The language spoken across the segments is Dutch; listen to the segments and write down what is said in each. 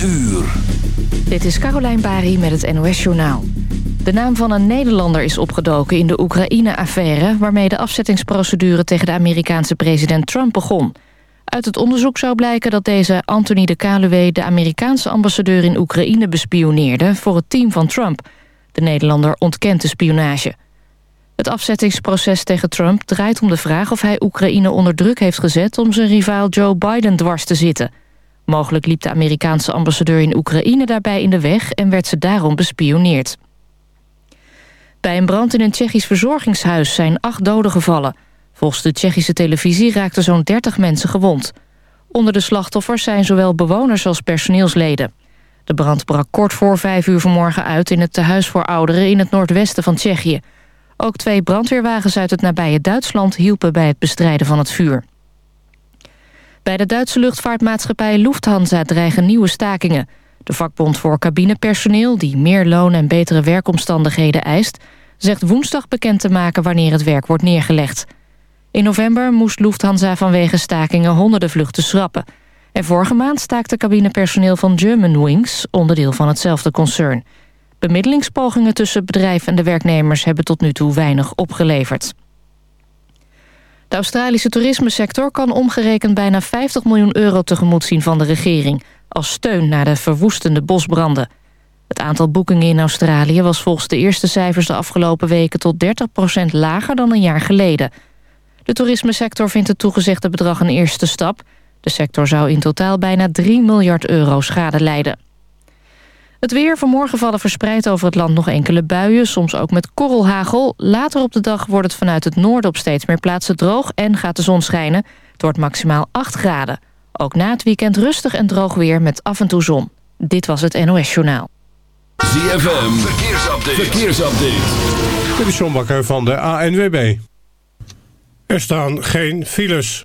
uur. Dit is Carolijn Bari met het NOS Journaal. De naam van een Nederlander is opgedoken in de Oekraïne-affaire... waarmee de afzettingsprocedure tegen de Amerikaanse president Trump begon. Uit het onderzoek zou blijken dat deze Anthony de Kaluwe... de Amerikaanse ambassadeur in Oekraïne bespioneerde voor het team van Trump. De Nederlander ontkent de spionage. Het afzettingsproces tegen Trump draait om de vraag of hij Oekraïne onder druk heeft gezet... om zijn rivaal Joe Biden dwars te zitten... Mogelijk liep de Amerikaanse ambassadeur in Oekraïne daarbij in de weg... en werd ze daarom bespioneerd. Bij een brand in een Tsjechisch verzorgingshuis zijn acht doden gevallen. Volgens de Tsjechische televisie raakten zo'n 30 mensen gewond. Onder de slachtoffers zijn zowel bewoners als personeelsleden. De brand brak kort voor vijf uur vanmorgen uit... in het tehuis voor ouderen in het noordwesten van Tsjechië. Ook twee brandweerwagens uit het nabije Duitsland... hielpen bij het bestrijden van het vuur. Bij de Duitse luchtvaartmaatschappij Lufthansa dreigen nieuwe stakingen. De vakbond voor cabinepersoneel, die meer loon en betere werkomstandigheden eist... zegt woensdag bekend te maken wanneer het werk wordt neergelegd. In november moest Lufthansa vanwege stakingen honderden vluchten schrappen. En vorige maand staakte cabinepersoneel van Germanwings... onderdeel van hetzelfde concern. Bemiddelingspogingen tussen bedrijf en de werknemers... hebben tot nu toe weinig opgeleverd. De Australische toerismesector kan omgerekend bijna 50 miljoen euro tegemoet zien van de regering... als steun naar de verwoestende bosbranden. Het aantal boekingen in Australië was volgens de eerste cijfers de afgelopen weken tot 30% lager dan een jaar geleden. De toerismesector vindt het toegezegde bedrag een eerste stap. De sector zou in totaal bijna 3 miljard euro schade lijden. Het weer vanmorgen vallen verspreid over het land nog enkele buien... soms ook met korrelhagel. Later op de dag wordt het vanuit het noorden op steeds meer plaatsen droog... en gaat de zon schijnen. Het wordt maximaal 8 graden. Ook na het weekend rustig en droog weer met af en toe zon. Dit was het NOS Journaal. ZFM, verkeersupdate. verkeersupdate. Dit is John Bakker van de ANWB. Er staan geen files.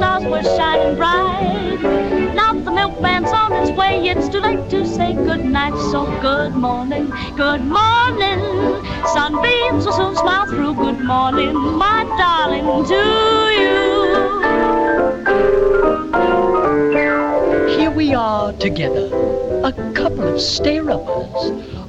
Stars were shining bright. Now the milkman's on his way, it's too late to say good night. So good morning, good morning. Sunbeams will soon smile through. Good morning, my darling, to you. Here we are together, a couple of stay-uppers.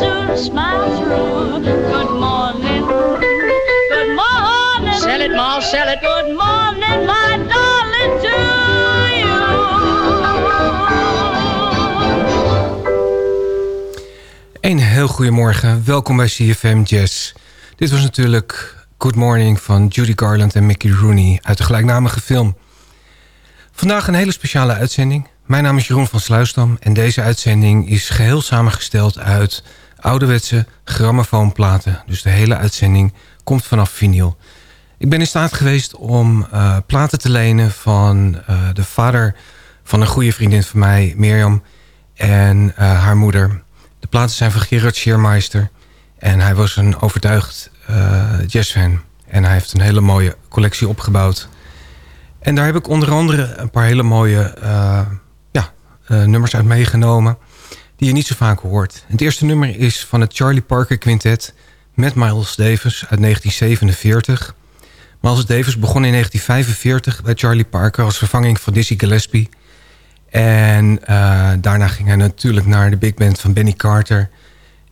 Soon smile through. Good morning. Good morning. Sell it, Ma, sell it. Good morning, my darling, to you. Een heel goedemorgen, welkom bij CFM Jazz. Dit was natuurlijk Good Morning van Judy Garland en Mickey Rooney uit de gelijknamige film. Vandaag een hele speciale uitzending. Mijn naam is Jeroen van Sluisdam en deze uitzending is geheel samengesteld uit ouderwetse grammofoonplaten. Dus de hele uitzending komt vanaf vinyl. Ik ben in staat geweest om uh, platen te lenen van uh, de vader van een goede vriendin van mij, Mirjam, en uh, haar moeder. De platen zijn van Gerard Scheermeister en hij was een overtuigd jazzfan. En hij heeft een hele mooie collectie opgebouwd. En daar heb ik onder andere een paar hele mooie ja, nummers uit meegenomen... die je niet zo vaak hoort. Het eerste nummer is van het Charlie Parker Quintet... met Miles Davis uit 1947... Miles Davis begon in 1945 bij Charlie Parker als vervanging van Dizzy Gillespie. En uh, daarna ging hij natuurlijk naar de big band van Benny Carter.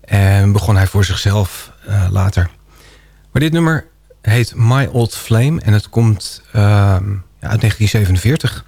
En begon hij voor zichzelf uh, later. Maar dit nummer heet My Old Flame en het komt ja, uit 1947.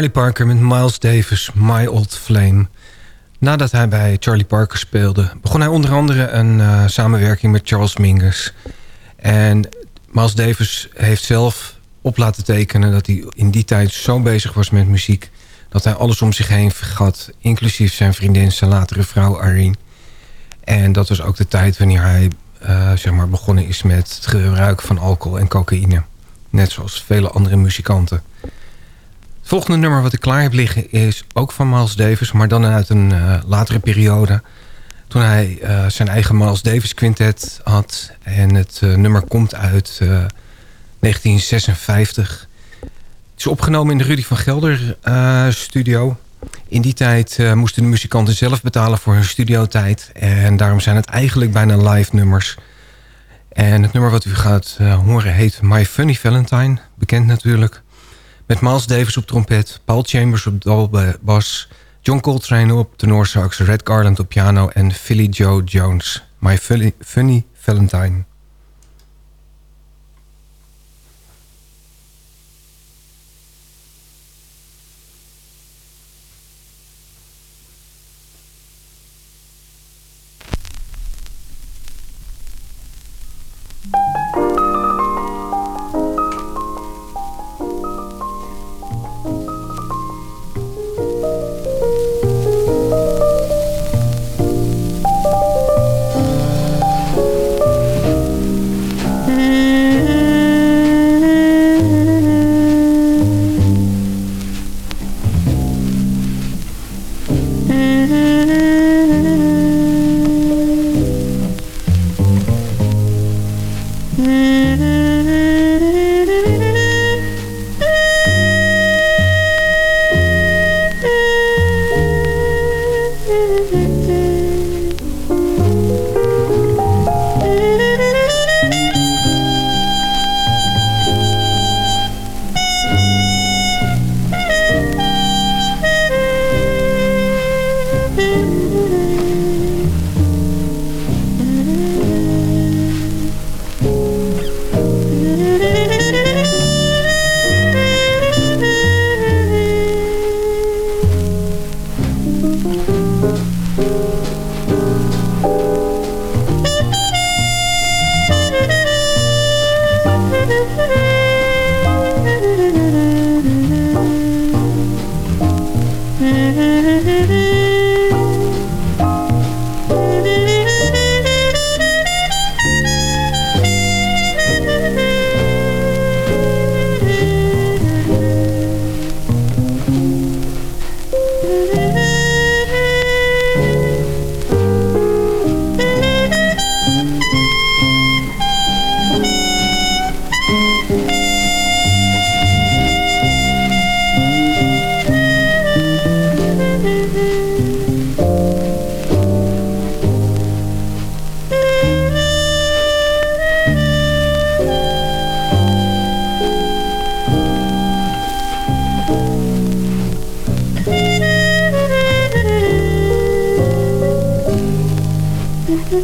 Charlie Parker met Miles Davis, My Old Flame. Nadat hij bij Charlie Parker speelde... begon hij onder andere een uh, samenwerking met Charles Mingus. En Miles Davis heeft zelf op laten tekenen... dat hij in die tijd zo bezig was met muziek... dat hij alles om zich heen vergat... inclusief zijn vriendin, zijn latere vrouw Irene. En dat was ook de tijd wanneer hij uh, zeg maar begonnen is... met het gebruik van alcohol en cocaïne. Net zoals vele andere muzikanten volgende nummer wat ik klaar heb liggen is ook van Miles Davis... maar dan uit een uh, latere periode. Toen hij uh, zijn eigen Miles Davis quintet had. En het uh, nummer komt uit 1956. Het is opgenomen in de Rudy van Gelder studio. In die tijd moesten de muzikanten zelf betalen voor hun studiotijd. En daarom zijn het eigenlijk bijna live nummers... En het nummer wat u gaat horen heet My Funny Valentine. Bekend natuurlijk. Met Miles Davis op trompet, Paul Chambers op bas... John Coltrane op tenorsax, Red Garland op piano... en Philly Joe Jones. My funny Valentine. Mm-hmm.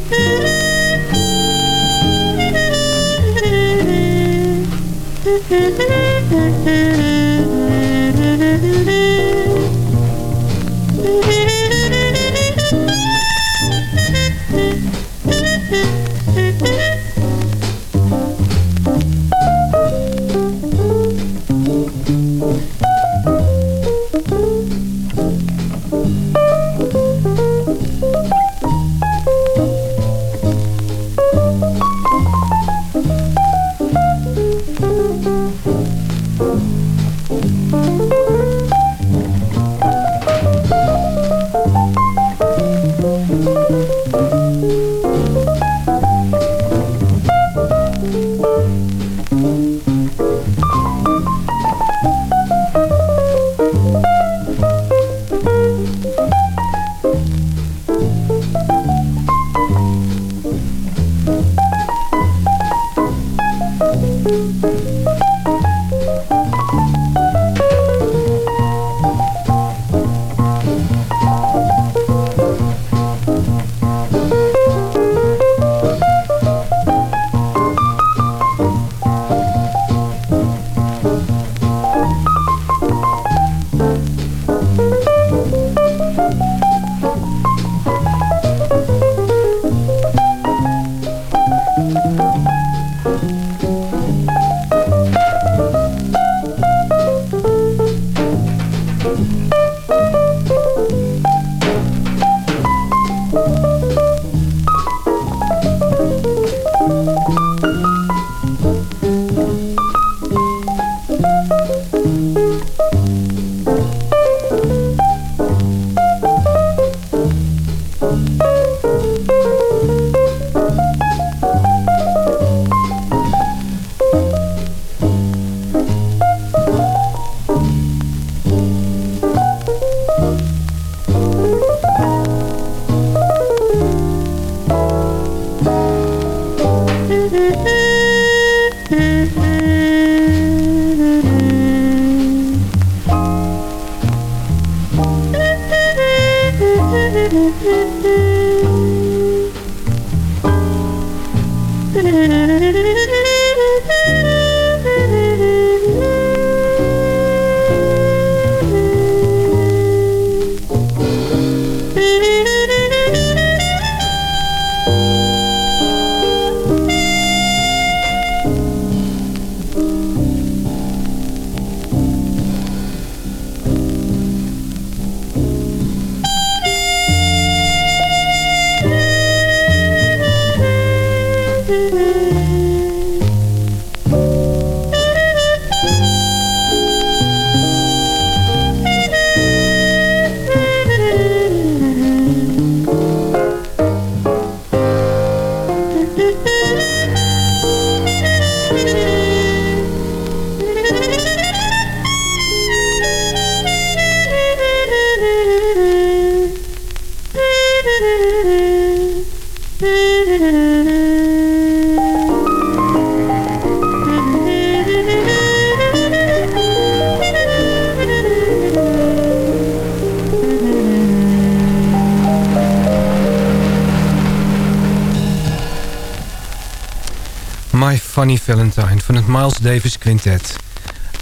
My Funny Valentine van het Miles Davis Quintet.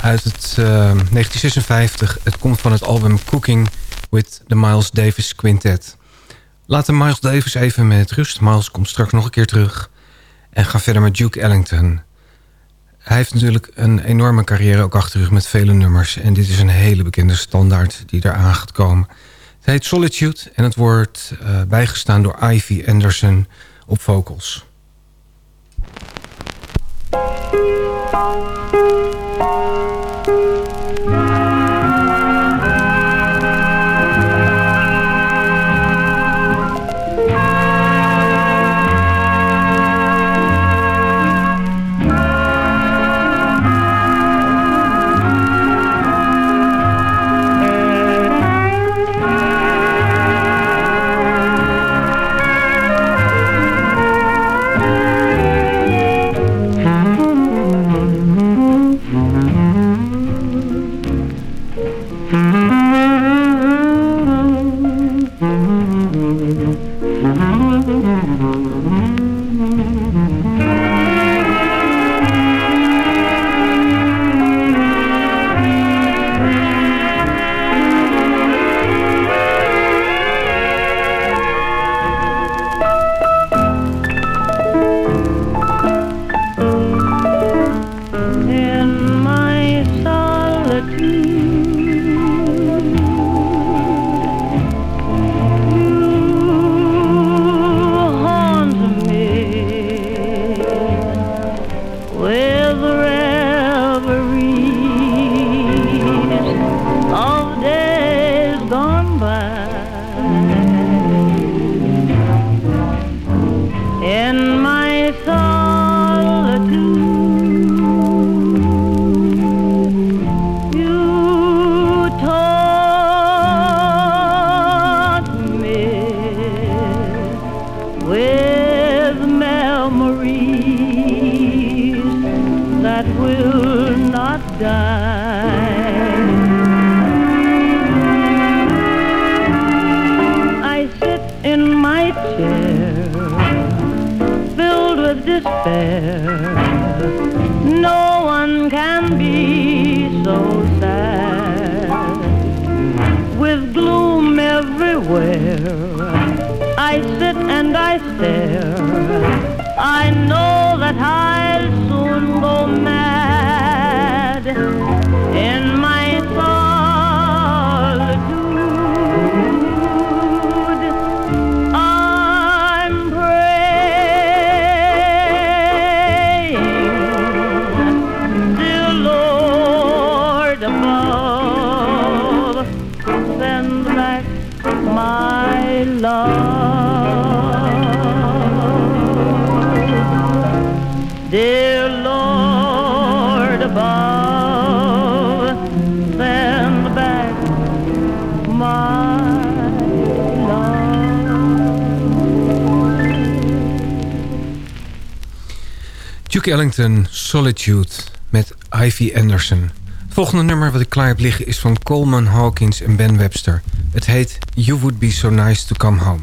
Uit het uh, 1956. Het komt van het album Cooking with the Miles Davis Quintet. Laten Miles Davis even met rust. Miles komt straks nog een keer terug. En ga verder met Duke Ellington. Hij heeft natuurlijk een enorme carrière ook achter zich met vele nummers. En dit is een hele bekende standaard die eraan gaat komen. Het heet Solitude en het wordt uh, bijgestaan door Ivy Anderson op vocals. MUZIEK Duke Ellington, Solitude, met Ivy Anderson. Het volgende nummer wat ik klaar heb liggen is van Coleman Hawkins en Ben Webster. Het heet You Would Be So Nice To Come Home.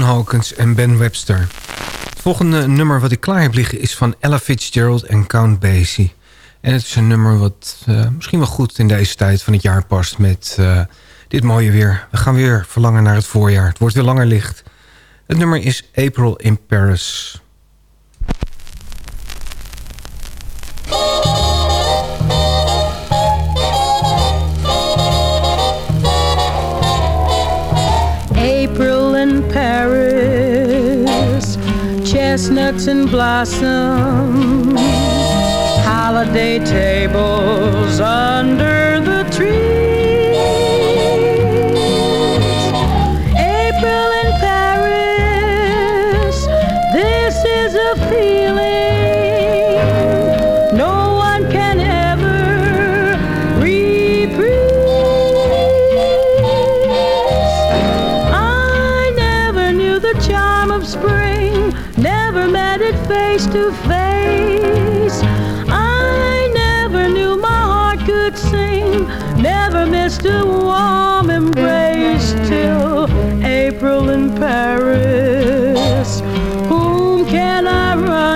Hawkins en Ben Webster. Het volgende nummer wat ik klaar heb liggen is van Ella Fitzgerald en Count Basie. En het is een nummer wat eh, misschien wel goed in deze tijd van het jaar past met eh, dit mooie weer. We gaan weer verlangen naar het voorjaar. Het wordt weer langer licht. Het nummer is April in Paris. chestnuts in blossom, holiday tables under the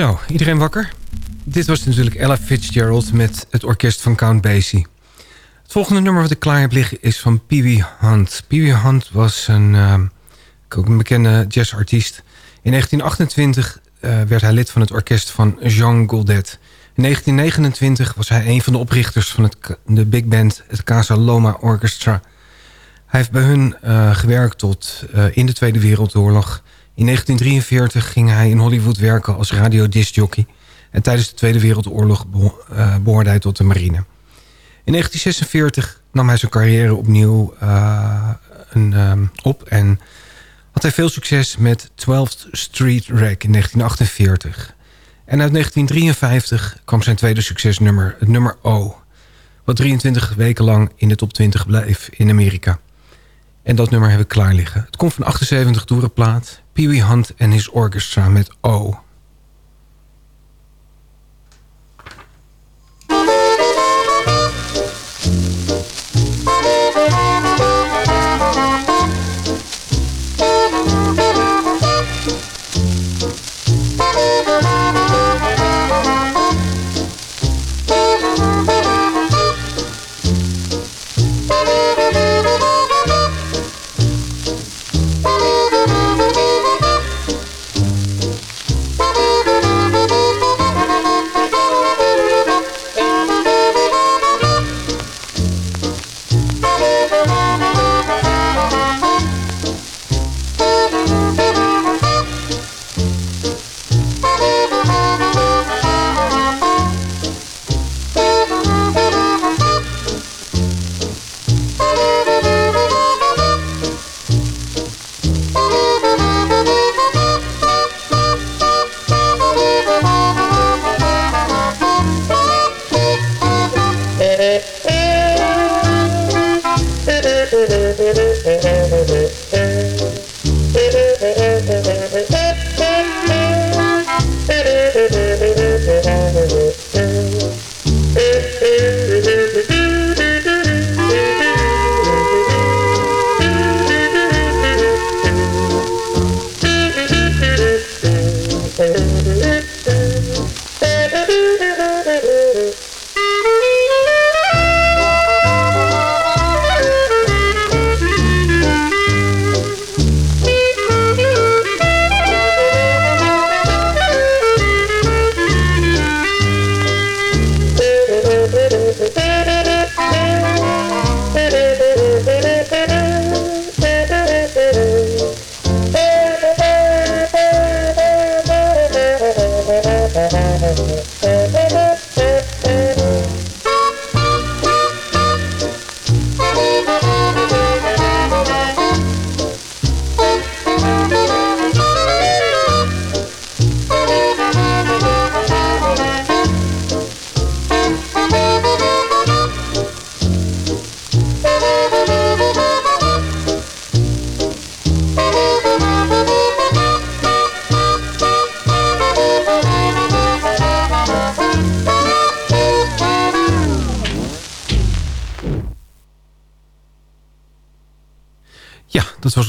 Zo, iedereen wakker? Dit was natuurlijk Ella Fitzgerald met het orkest van Count Basie. Het volgende nummer wat ik klaar heb liggen is van Pee Wee Hunt. Pee Wee Hunt was een, uh, ook een bekende jazzartiest. In 1928 uh, werd hij lid van het orkest van Jean Goldet. In 1929 was hij een van de oprichters van het, de big band, het Casa Loma Orchestra. Hij heeft bij hun uh, gewerkt tot uh, in de Tweede Wereldoorlog. In 1943 ging hij in Hollywood werken als radiodiscjockey. En tijdens de Tweede Wereldoorlog uh, behoorde hij tot de marine. In 1946 nam hij zijn carrière opnieuw een, um, op... en had hij veel succes met 12th Street Rack in 1948. En uit 1953 kwam zijn tweede succesnummer, het nummer O... wat 23 weken lang in de top 20 bleef in Amerika. En dat nummer heb ik klaar liggen. Het komt van 78 toerenplaat. Pee Wee Hunt en his orchestra met O.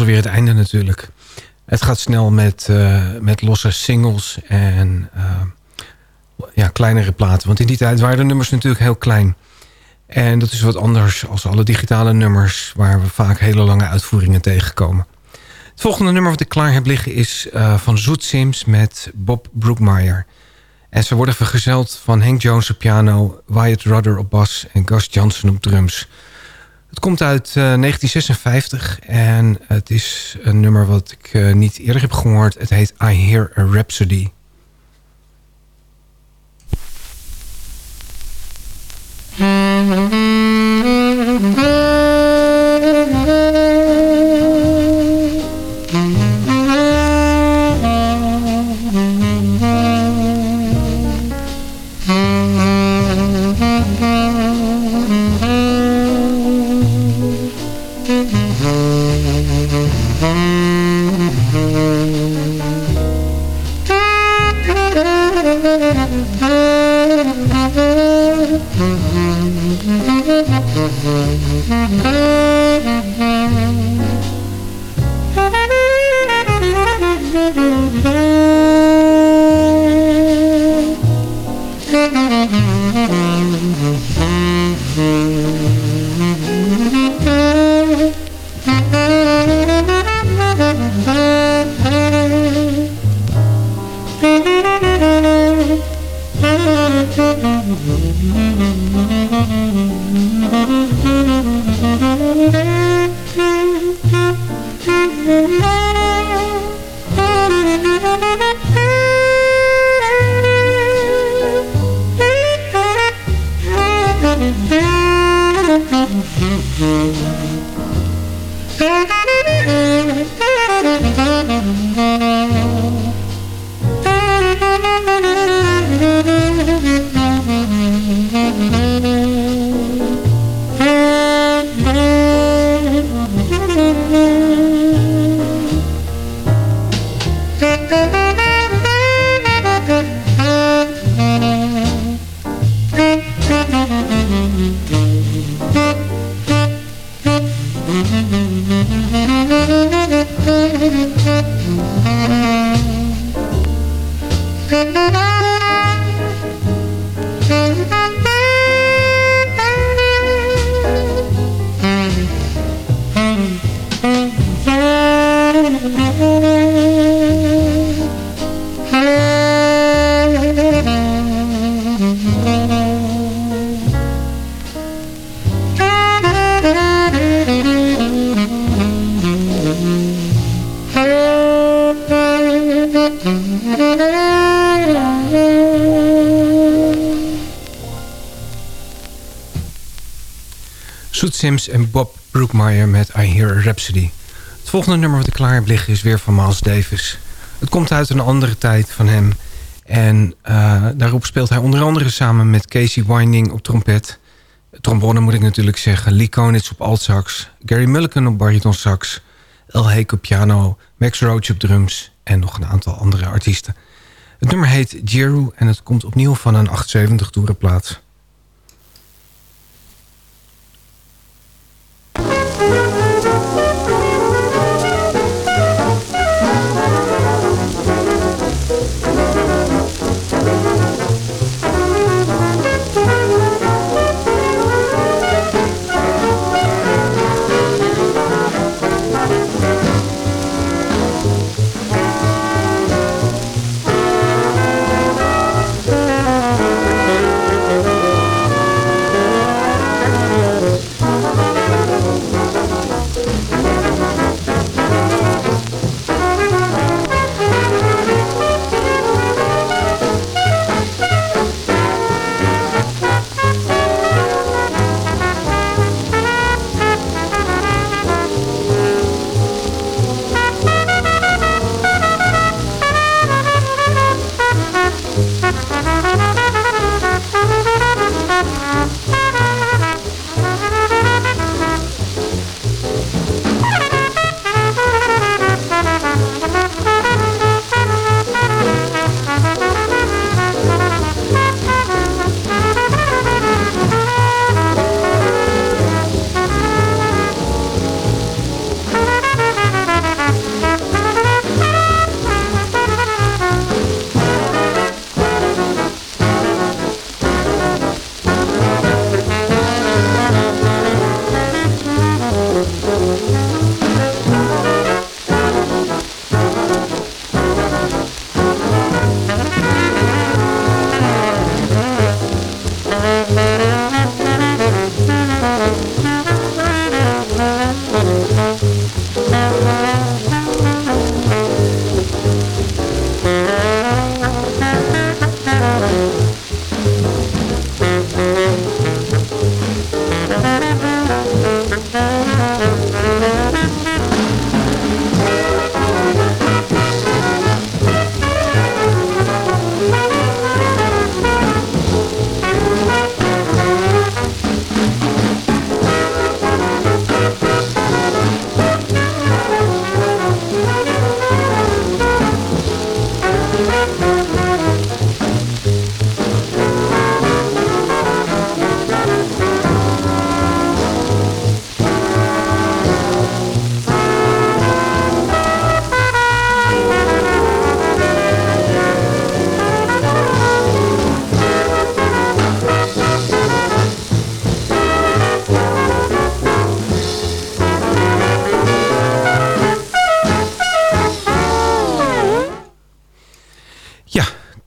alweer het einde natuurlijk. Het gaat snel met, uh, met losse singles en uh, ja, kleinere platen. Want in die tijd waren de nummers natuurlijk heel klein. En dat is wat anders als alle digitale nummers... waar we vaak hele lange uitvoeringen tegenkomen. Het volgende nummer wat ik klaar heb liggen is uh, van Zoet Sims met Bob Brookmeyer. En ze worden vergezeld van Hank Jones op piano... Wyatt Rudder op bas en Gus Johnson op drums... Het komt uit eh, 1956 en het is een nummer wat ik eh, niet eerder heb gehoord. Het heet I Hear a Rhapsody. Soet Sims en Bob Brookmeyer met I Hear a Rhapsody. Het volgende nummer wat ik klaar heb liggen is weer van Miles Davis. Het komt uit een andere tijd van hem. En uh, daarop speelt hij onder andere samen met Casey Winding op trompet. Trombone moet ik natuurlijk zeggen. Lee Konitz op altsax. Gary Mulliken op baritonsax. El Heek op piano. Max Roach op drums. En nog een aantal andere artiesten. Het nummer heet Jeru en het komt opnieuw van een 870 toerenplaat.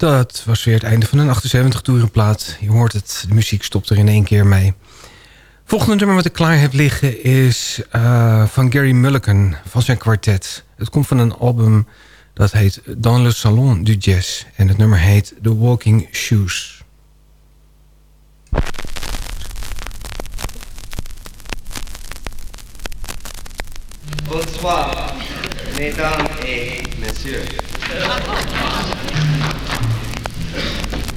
Dat was weer het einde van een 78 toerenplaat. Je hoort het, de muziek stopt er in één keer mee. volgende nummer wat ik klaar heb liggen is uh, van Gary Mulligan van zijn kwartet. Het komt van een album dat heet Dans le Salon du Jazz. En het nummer heet The Walking Shoes. Bonsoir, mesdames et messieurs.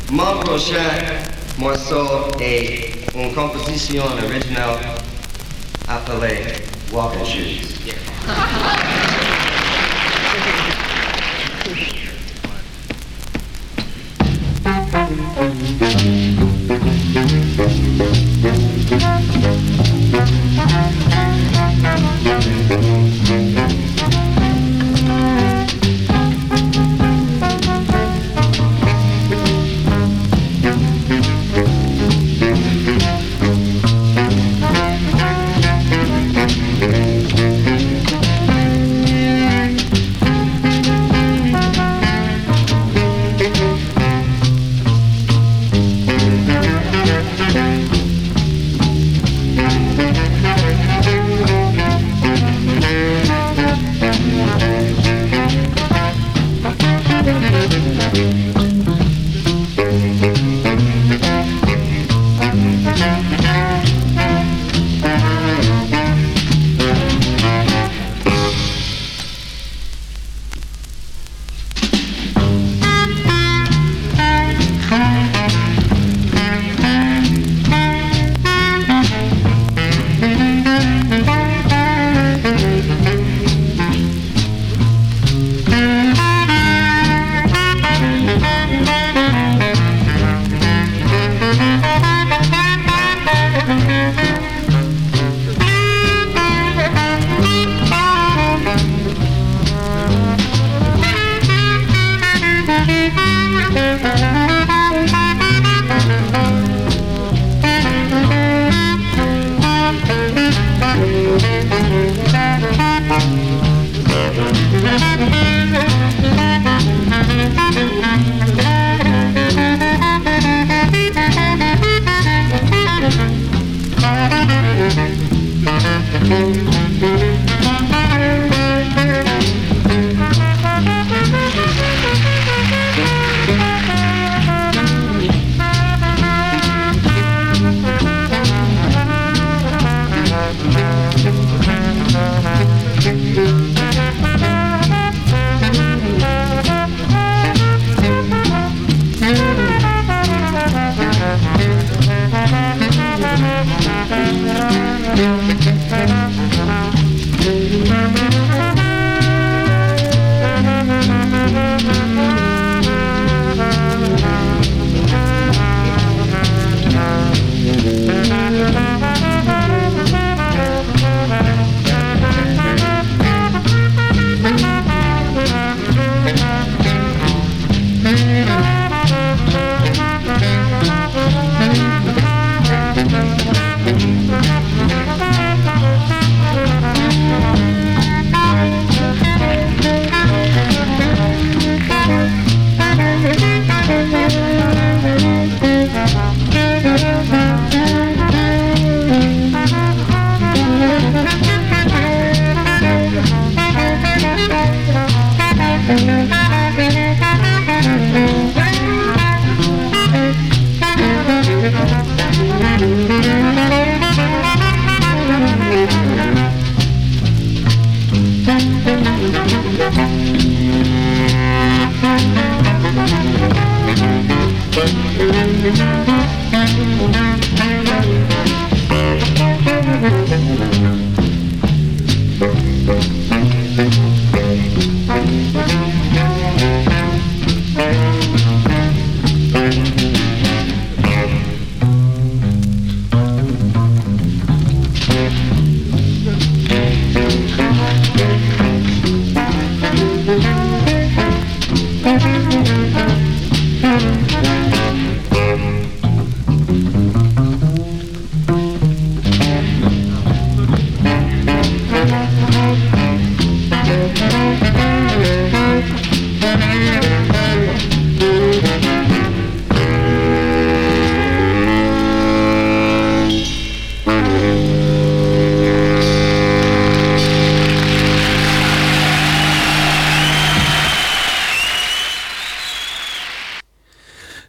Mon prochain morceau est une composition originale appelée Walking Shoes. Yeah.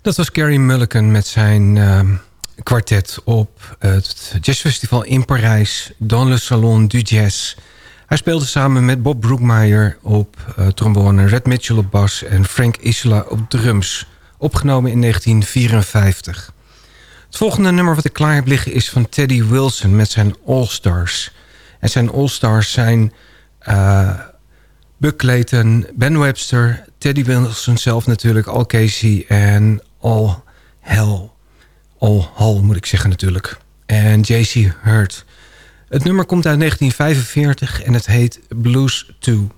Dat was Gary Mulliken met zijn uh, kwartet op het jazzfestival in Parijs, dans le Salon du Jazz. Hij speelde samen met Bob Brookmeyer op uh, trombone, Red Mitchell op bas en Frank Isla op drums. Opgenomen in 1954. Het volgende nummer wat ik klaar heb liggen is van Teddy Wilson met zijn All Stars. En zijn All Stars zijn uh, Buck Clayton, Ben Webster, Teddy Wilson zelf natuurlijk, Al Casey en All Hell. All Hall moet ik zeggen natuurlijk. En J.C. Hurt. Het nummer komt uit 1945 en het heet Blues 2.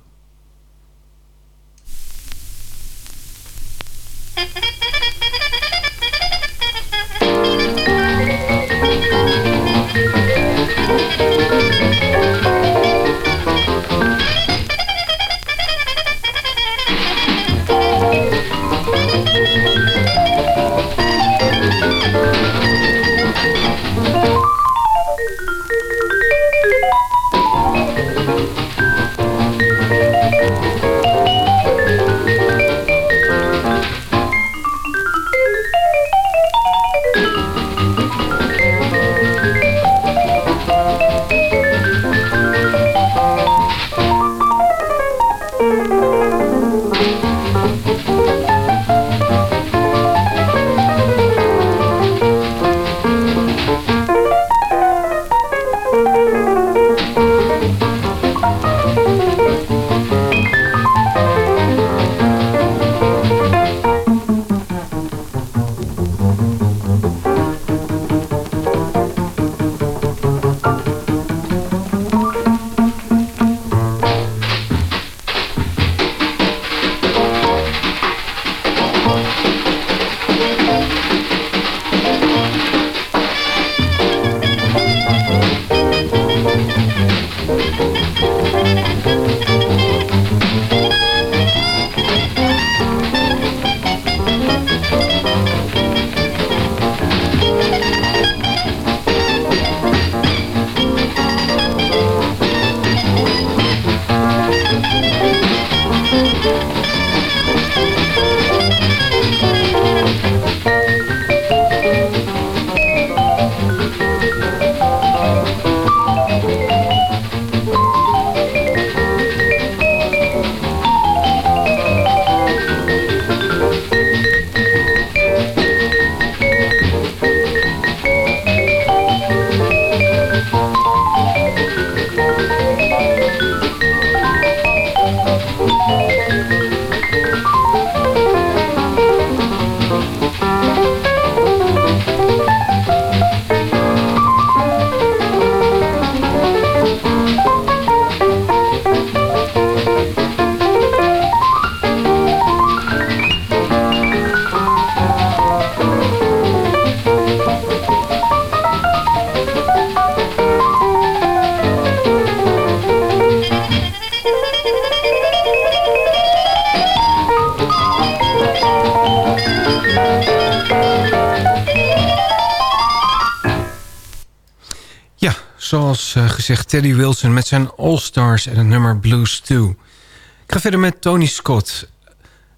Uh, gezegd Teddy Wilson met zijn All Stars en het nummer Blues 2. Ik ga verder met Tony Scott.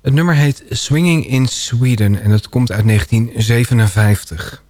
Het nummer heet Swinging in Sweden en het komt uit 1957.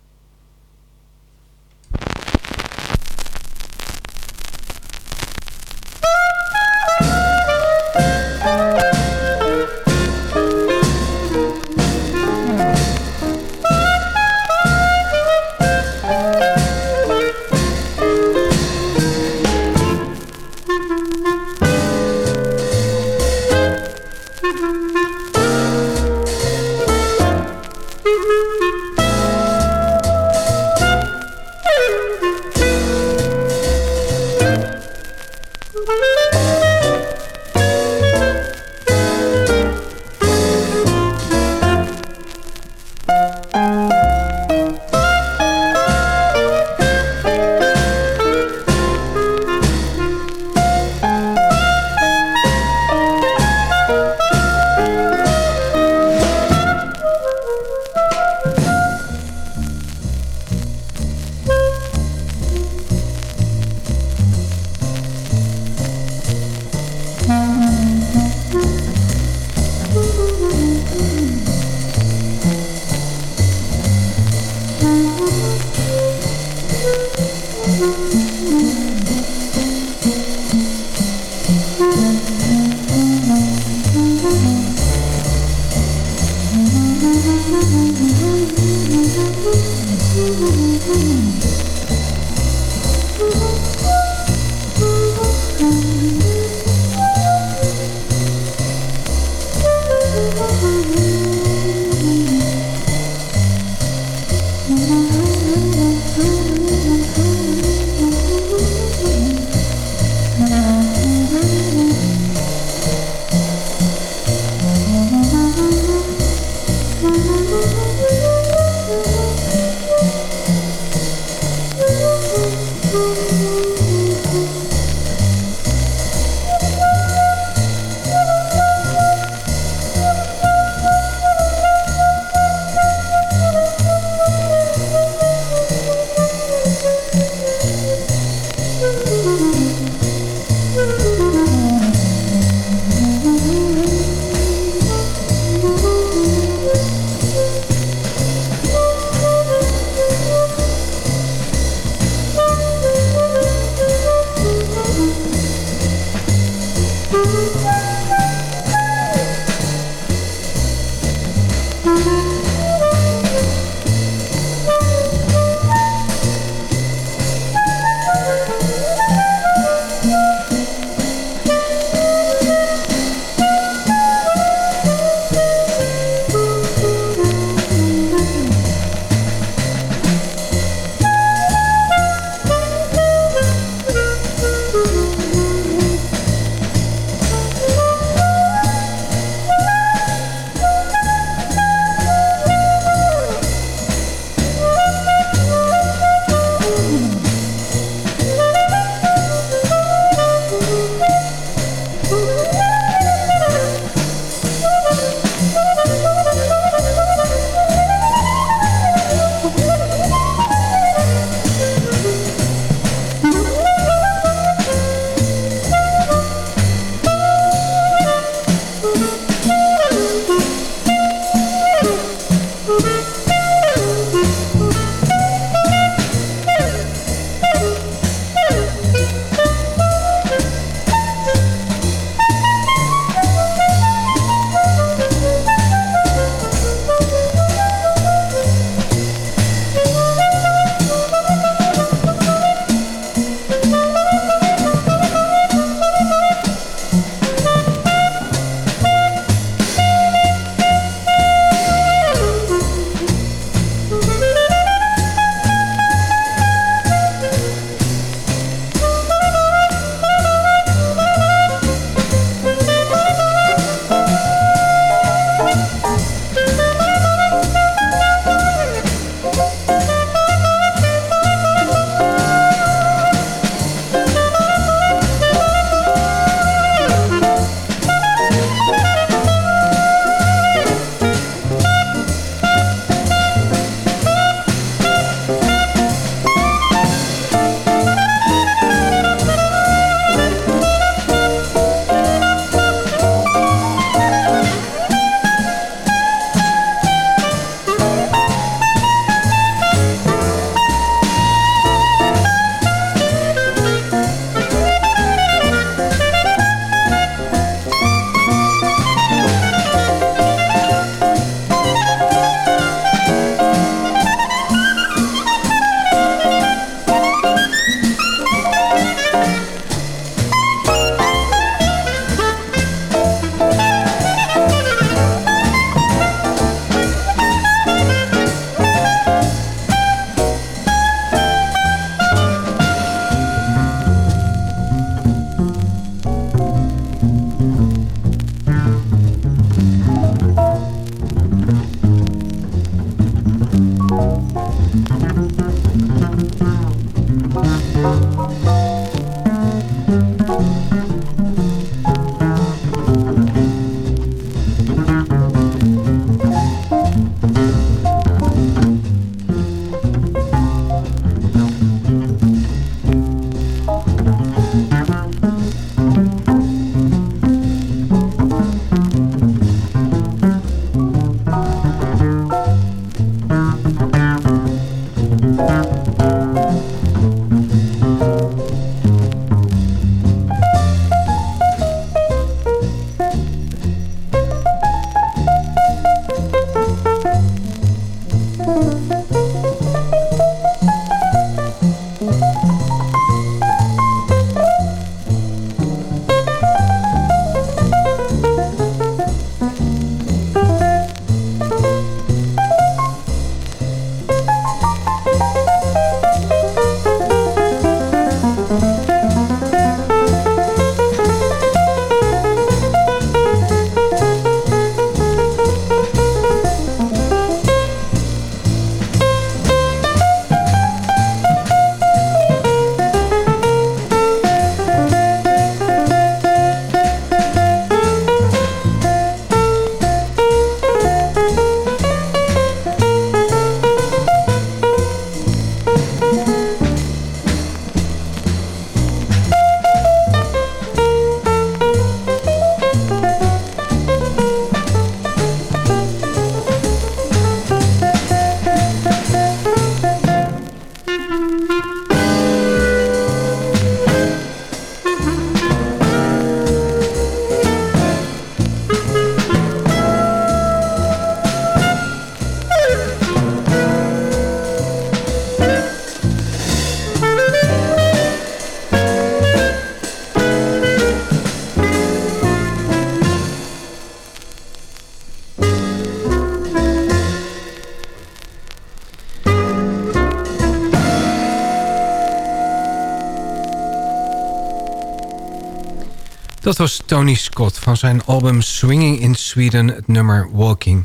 Was Tony Scott van zijn album Swinging in Sweden, het nummer Walking.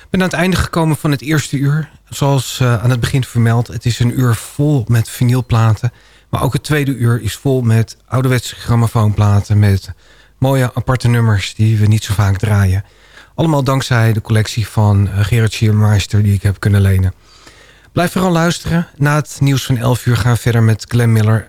Ik ben aan het einde gekomen van het eerste uur. Zoals uh, aan het begin vermeld, het is een uur vol met vinylplaten. Maar ook het tweede uur is vol met ouderwetse grammofoonplaten... met mooie aparte nummers die we niet zo vaak draaien. Allemaal dankzij de collectie van uh, Gerard Schiermeister die ik heb kunnen lenen. Blijf vooral luisteren. Na het nieuws van 11 uur gaan we verder met Glenn Miller.